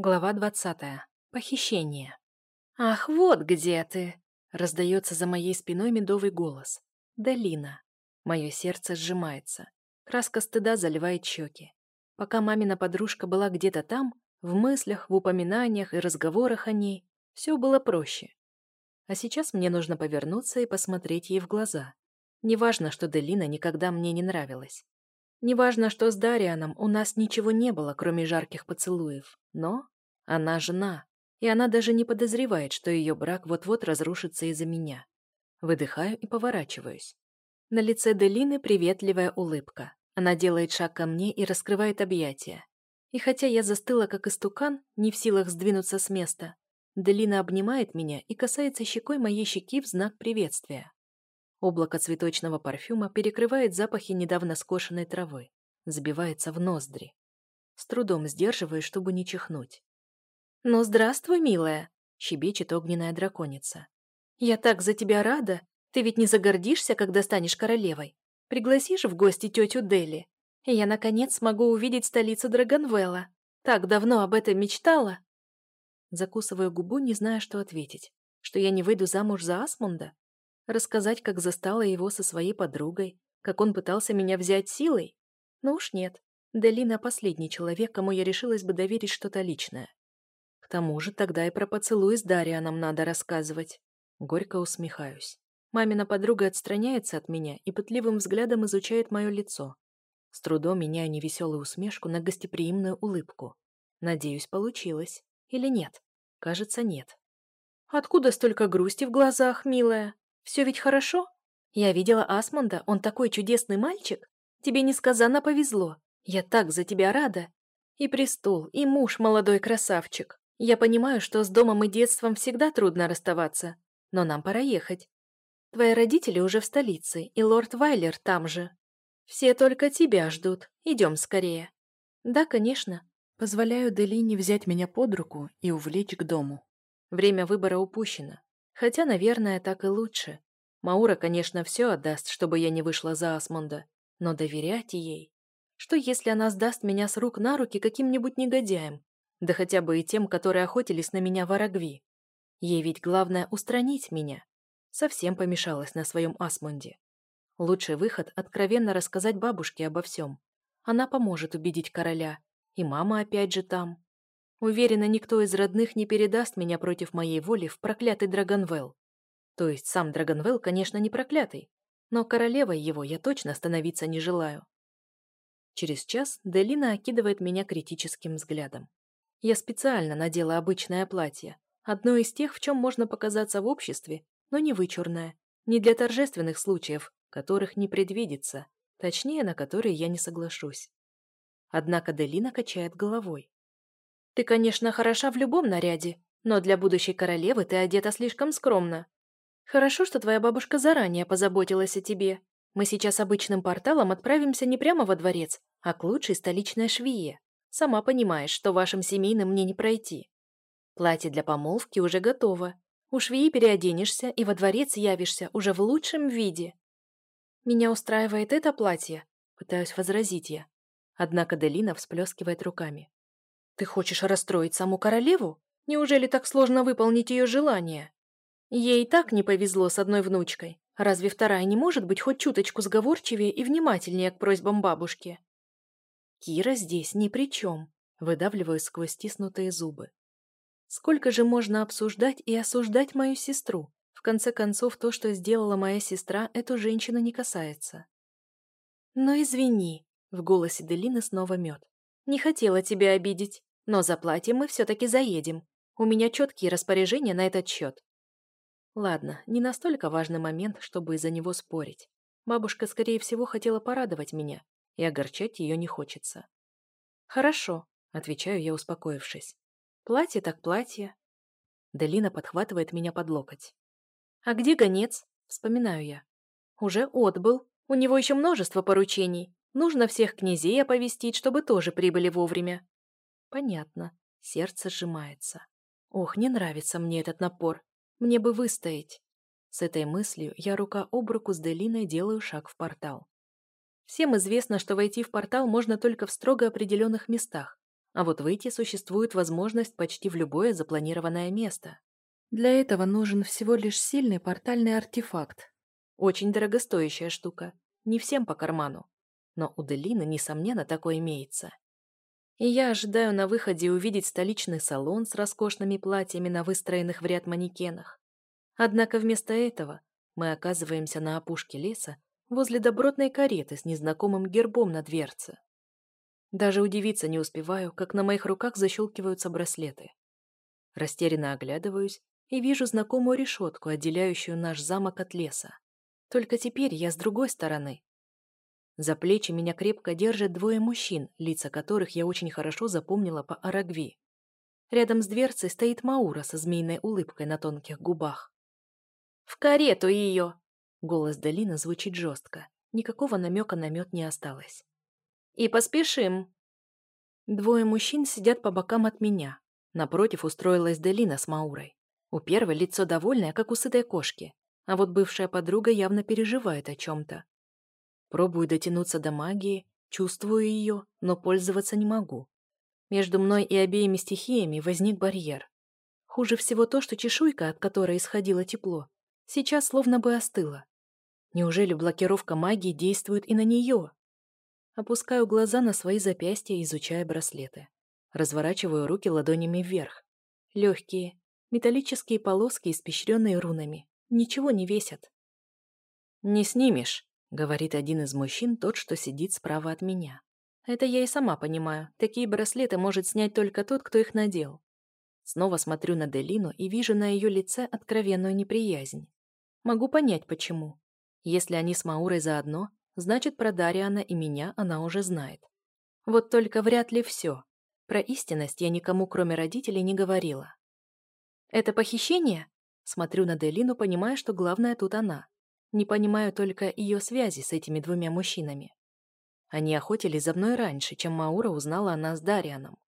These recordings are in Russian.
Глава двадцатая. Похищение. «Ах, вот где ты!» — раздается за моей спиной медовый голос. «Долина». Мое сердце сжимается. Краска стыда заливает щеки. Пока мамина подружка была где-то там, в мыслях, в упоминаниях и разговорах о ней, все было проще. А сейчас мне нужно повернуться и посмотреть ей в глаза. Неважно, что Делина никогда мне не нравилась. Неважно, что с Дарианом у нас ничего не было, кроме жарких поцелуев, но она жена, и она даже не подозревает, что ее брак вот-вот разрушится из-за меня. Выдыхаю и поворачиваюсь. На лице Делины приветливая улыбка. Она делает шаг ко мне и раскрывает объятия. И хотя я застыла как истукан, не в силах сдвинуться с места, Делина обнимает меня и касается щекой моей щеки в знак приветствия. Облако цветочного парфюма перекрывает запахи недавно скошенной травы, забивается в ноздри. С трудом сдерживаю, чтобы не чихнуть. «Ну, здравствуй, милая!» — щебечет огненная драконица. «Я так за тебя рада! Ты ведь не загордишься, когда станешь королевой? Пригласишь в гости тетю Дели? Я, наконец, смогу увидеть столицу Драгонвелла. Так давно об этом мечтала!» Закусываю губу, не зная, что ответить. Что я не выйду замуж за Асмунда? Рассказать, как застала его со своей подругой, как он пытался меня взять силой? Ну уж нет. Делина – последний человек, кому я решилась бы доверить что-то личное. К тому же тогда и про поцелуй с Дарианом надо рассказывать. Горько усмехаюсь. Мамина подруга отстраняется от меня и пытливым взглядом изучает мое лицо. С трудом меняю невеселую усмешку на гостеприимную улыбку. Надеюсь, получилось. Или нет? Кажется, нет. «Откуда столько грусти в глазах, милая?» Все ведь хорошо? Я видела Асмунда, он такой чудесный мальчик. Тебе несказанно повезло. Я так за тебя рада. И престол, и муж молодой красавчик. Я понимаю, что с домом и детством всегда трудно расставаться, но нам пора ехать. Твои родители уже в столице, и лорд Вайлер там же. Все только тебя ждут. Идем скорее. Да, конечно. Позволяю Делине взять меня под руку и увлечь к дому. Время выбора упущено. Хотя, наверное, так и лучше. Маура, конечно, все отдаст, чтобы я не вышла за Асмунда, но доверять ей... Что если она сдаст меня с рук на руки каким-нибудь негодяем? Да хотя бы и тем, которые охотились на меня в Арагви. Ей ведь главное устранить меня. Совсем помешалась на своем Асмунде. Лучший выход — откровенно рассказать бабушке обо всем. Она поможет убедить короля. И мама опять же там. Уверена, никто из родных не передаст меня против моей воли в проклятый Драгонвелл. То есть сам Драгонвелл, конечно, не проклятый, но королевой его я точно становиться не желаю. Через час Делина окидывает меня критическим взглядом. Я специально надела обычное платье, одно из тех, в чем можно показаться в обществе, но не вычурное, не для торжественных случаев, которых не предвидится, точнее, на которые я не соглашусь. Однако Делина качает головой. Ты, конечно, хороша в любом наряде, но для будущей королевы ты одета слишком скромно. Хорошо, что твоя бабушка заранее позаботилась о тебе. Мы сейчас обычным порталом отправимся не прямо во дворец, а к лучшей столичной швее. Сама понимаешь, что вашим семейным мне не пройти. Платье для помолвки уже готово. У швеи переоденешься и во дворец явишься уже в лучшем виде. Меня устраивает это платье, пытаюсь возразить я. Однако Делина всплескивает руками. Ты хочешь расстроить саму королеву? Неужели так сложно выполнить ее желание? Ей так не повезло с одной внучкой. Разве вторая не может быть хоть чуточку сговорчивее и внимательнее к просьбам бабушки? Кира здесь ни при чем, выдавливаю сквозь стиснутые зубы. Сколько же можно обсуждать и осуждать мою сестру? В конце концов, то, что сделала моя сестра, эту женщину не касается. Но извини, в голосе Делины снова мед. Не хотела тебя обидеть. Но за платьем мы все-таки заедем. У меня четкие распоряжения на этот счет. Ладно, не настолько важный момент, чтобы из-за него спорить. Бабушка, скорее всего, хотела порадовать меня, и огорчать ее не хочется. «Хорошо», — отвечаю я, успокоившись. «Платье так платье». Делина подхватывает меня под локоть. «А где гонец?» — вспоминаю я. «Уже отбыл. У него еще множество поручений. Нужно всех князей оповестить, чтобы тоже прибыли вовремя. Понятно. Сердце сжимается. Ох, не нравится мне этот напор. Мне бы выстоять. С этой мыслью я рука об руку с Делиной делаю шаг в портал. Всем известно, что войти в портал можно только в строго определенных местах, а вот выйти существует возможность почти в любое запланированное место. Для этого нужен всего лишь сильный портальный артефакт. Очень дорогостоящая штука, не всем по карману. Но у Делины, несомненно, такое имеется. И я ожидаю на выходе увидеть столичный салон с роскошными платьями на выстроенных в ряд манекенах. Однако вместо этого мы оказываемся на опушке леса возле добротной кареты с незнакомым гербом на дверце. Даже удивиться не успеваю, как на моих руках защелкиваются браслеты. Растерянно оглядываюсь и вижу знакомую решетку, отделяющую наш замок от леса. Только теперь я с другой стороны. За плечи меня крепко держат двое мужчин, лица которых я очень хорошо запомнила по Арагви. Рядом с дверцей стоит Маура со змеиной улыбкой на тонких губах. «В карету ее!» Голос Долина звучит жестко. Никакого намека на мед не осталось. И поспешим. Двое мужчин сидят по бокам от меня. Напротив устроилась Делина с Маурой. У первой лицо довольное, как у сытой кошки, а вот бывшая подруга явно переживает о чем-то. Пробую дотянуться до магии, чувствую ее, но пользоваться не могу. Между мной и обеими стихиями возник барьер. Хуже всего то, что чешуйка, от которой исходило тепло, сейчас словно бы остыла. Неужели блокировка магии действует и на нее? Опускаю глаза на свои запястья, изучая браслеты. Разворачиваю руки ладонями вверх. Легкие, металлические полоски, испещренные рунами. Ничего не весят. «Не снимешь», — говорит один из мужчин, тот, что сидит справа от меня. Это я и сама понимаю. Такие браслеты может снять только тот, кто их надел. Снова смотрю на Делину и вижу на ее лице откровенную неприязнь. Могу понять, почему. Если они с Маурой заодно, Значит, про Дариана и меня она уже знает. Вот только вряд ли все. Про истинность я никому, кроме родителей, не говорила. «Это похищение?» Смотрю на Делину, понимая, что главное тут она. Не понимаю только ее связи с этими двумя мужчинами. Они охотились за мной раньше, чем Маура узнала о нас с Дарианом.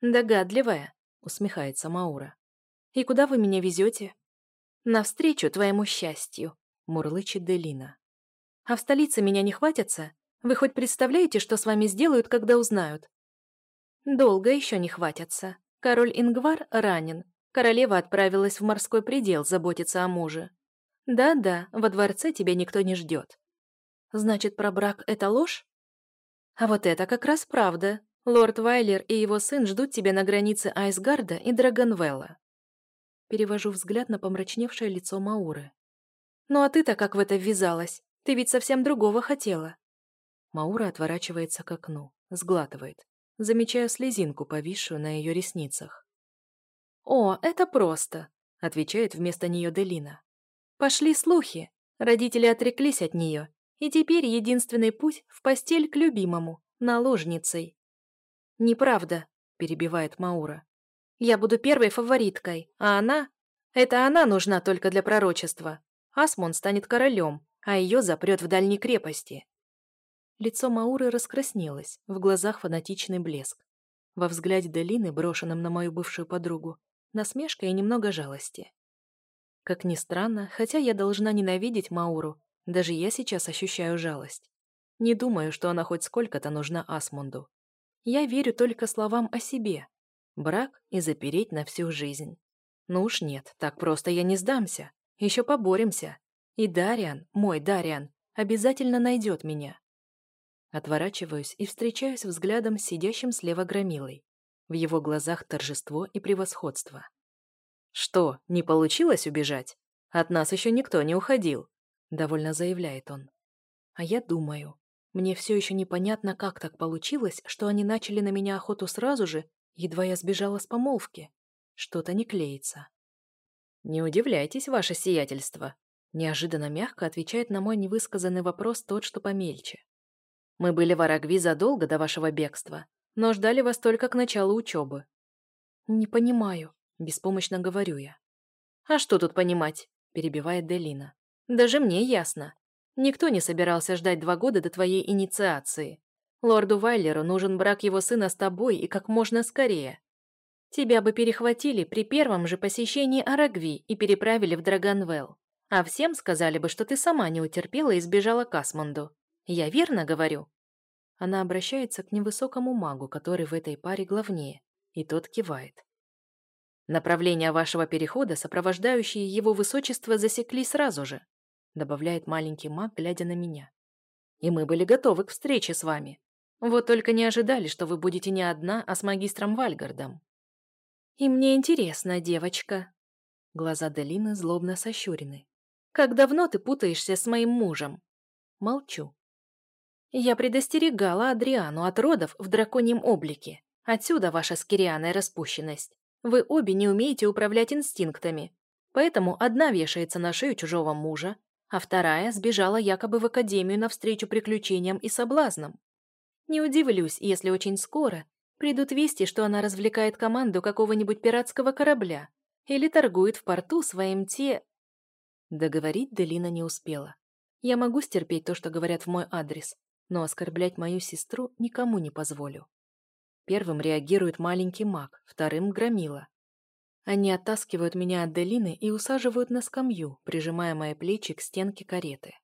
«Догадливая», — усмехается Маура. «И куда вы меня везете?» «Навстречу твоему счастью», — мурлычет Делина. А в столице меня не хватятся? Вы хоть представляете, что с вами сделают, когда узнают? Долго еще не хватятся. Король Ингвар ранен. Королева отправилась в морской предел заботиться о муже. Да-да, во дворце тебя никто не ждет. Значит, про брак — это ложь? А вот это как раз правда. Лорд Вайлер и его сын ждут тебя на границе Айсгарда и Драгонвелла. Перевожу взгляд на помрачневшее лицо Мауры. Ну а ты-то как в это ввязалась? Ты ведь совсем другого хотела». Маура отворачивается к окну, сглатывает. Замечаю слезинку, повисшую на ее ресницах. «О, это просто», — отвечает вместо нее Делина. «Пошли слухи. Родители отреклись от нее, и теперь единственный путь в постель к любимому, наложницей». «Неправда», — перебивает Маура. «Я буду первой фавориткой, а она... Это она нужна только для пророчества. Асмон станет королем, а ее запрет в дальней крепости. Лицо Мауры раскраснелось, в глазах фанатичный блеск. Во взгляде Делины, брошенном на мою бывшую подругу, насмешка и немного жалости. Как ни странно, хотя я должна ненавидеть Мауру, даже я сейчас ощущаю жалость. Не думаю, что она хоть сколько-то нужна Асмунду. Я верю только словам о себе. Брак и запереть на всю жизнь. Ну уж нет, так просто я не сдамся. Еще поборемся. И Дариан, мой Дариан, обязательно найдет меня. Отворачиваюсь и встречаюсь взглядом с сидящим слева громилой. В его глазах торжество и превосходство. «Что, не получилось убежать? От нас еще никто не уходил», — довольно заявляет он. А я думаю, мне все еще непонятно, как так получилось, что они начали на меня охоту сразу же, едва я сбежала с помолвки. Что-то не клеится. «Не удивляйтесь, ваше сиятельство», Неожиданно мягко отвечает на мой невысказанный вопрос тот, что помельче. «Мы были в Арагви задолго до вашего бегства, но ждали вас только к началу учебы». «Не понимаю», — беспомощно говорю я. «А что тут понимать?» — перебивает Делина. «Даже мне ясно. Никто не собирался ждать два года до твоей инициации. Лорду Вайлеру нужен брак его сына с тобой и как можно скорее. Тебя бы перехватили при первом же посещении Арагви и переправили в Драгонвелл. А всем сказали бы, что ты сама не утерпела и сбежала к Асмунду. Я верно говорю?» Она обращается к невысокому магу, который в этой паре главнее, и тот кивает. Направление вашего перехода сопровождающие его высочество засекли сразу же, добавляет маленький маг, глядя на меня. И мы были готовы к встрече с вами. Вот только не ожидали, что вы будете не одна, а с магистром Вальгардом. И мне интересно, девочка. Глаза Делины злобно сощурены. Как давно ты путаешься с моим мужем? Молчу. Я предостерегала Адриану от родов в драконьем облике. Отсюда ваша скирианая распущенность. Вы обе не умеете управлять инстинктами. Поэтому одна вешается на шею чужого мужа, а вторая сбежала якобы в академию навстречу приключениям и соблазнам. Не удивлюсь, если очень скоро придут вести, что она развлекает команду какого-нибудь пиратского корабля или торгует в порту своим те... Договорить Делина не успела. Я могу стерпеть то, что говорят в мой адрес, но оскорблять мою сестру никому не позволю. Первым реагирует маленький маг, вторым — громила. Они оттаскивают меня от Делины и усаживают на скамью, прижимая мои плечи к стенке кареты.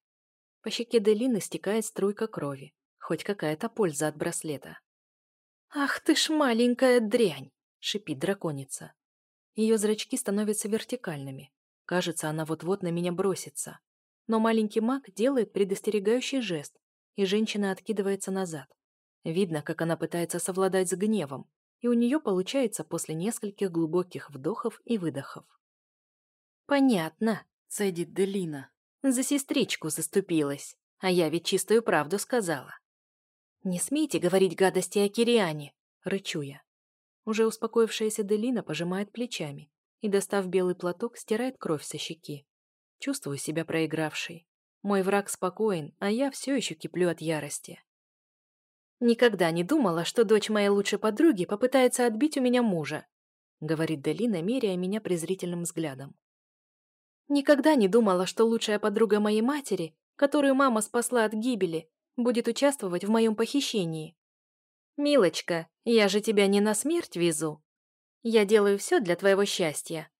По щеке Делины стекает струйка крови. Хоть какая-то польза от браслета. «Ах ты ж маленькая дрянь!» — шипит драконица. Ее зрачки становятся вертикальными. Кажется, она вот-вот на меня бросится. Но маленький маг делает предостерегающий жест, и женщина откидывается назад. Видно, как она пытается совладать с гневом, и у нее получается после нескольких глубоких вдохов и выдохов. «Понятно», — цедит Делина. «За сестричку заступилась, а я ведь чистую правду сказала». «Не смейте говорить гадости о Кириане», — рычу я. Уже успокоившаяся Делина пожимает плечами, и, достав белый платок, стирает кровь со щеки. Чувствую себя проигравшей. Мой враг спокоен, а я все еще киплю от ярости. «Никогда не думала, что дочь моей лучшей подруги попытается отбить у меня мужа», говорит Делина, меряя меня презрительным взглядом. «Никогда не думала, что лучшая подруга моей матери, которую мама спасла от гибели, будет участвовать в моем похищении. Милочка, я же тебя не на смерть везу. Я делаю все для твоего счастья.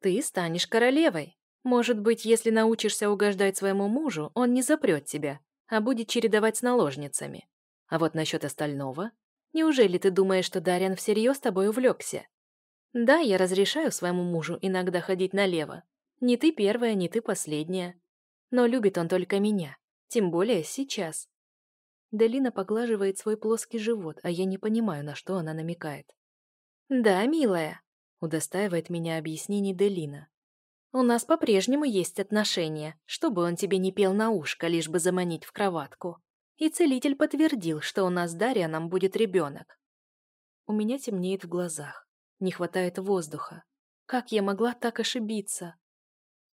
Ты станешь королевой. Может быть, если научишься угождать своему мужу, он не запрет тебя, а будет чередовать с наложницами. А вот насчет остального... Неужели ты думаешь, что Дарьян всерьез тобой увлекся? Да, я разрешаю своему мужу иногда ходить налево. Не ты первая, не ты последняя. Но любит он только меня. Тем более сейчас. Делина поглаживает свой плоский живот, а я не понимаю, на что она намекает. «Да, милая», — удостаивает меня объяснений Делина. «У нас по-прежнему есть отношения, чтобы он тебе не пел на ушко, лишь бы заманить в кроватку. И целитель подтвердил, что у нас с Дарьяном будет ребенок». У меня темнеет в глазах. Не хватает воздуха. Как я могла так ошибиться?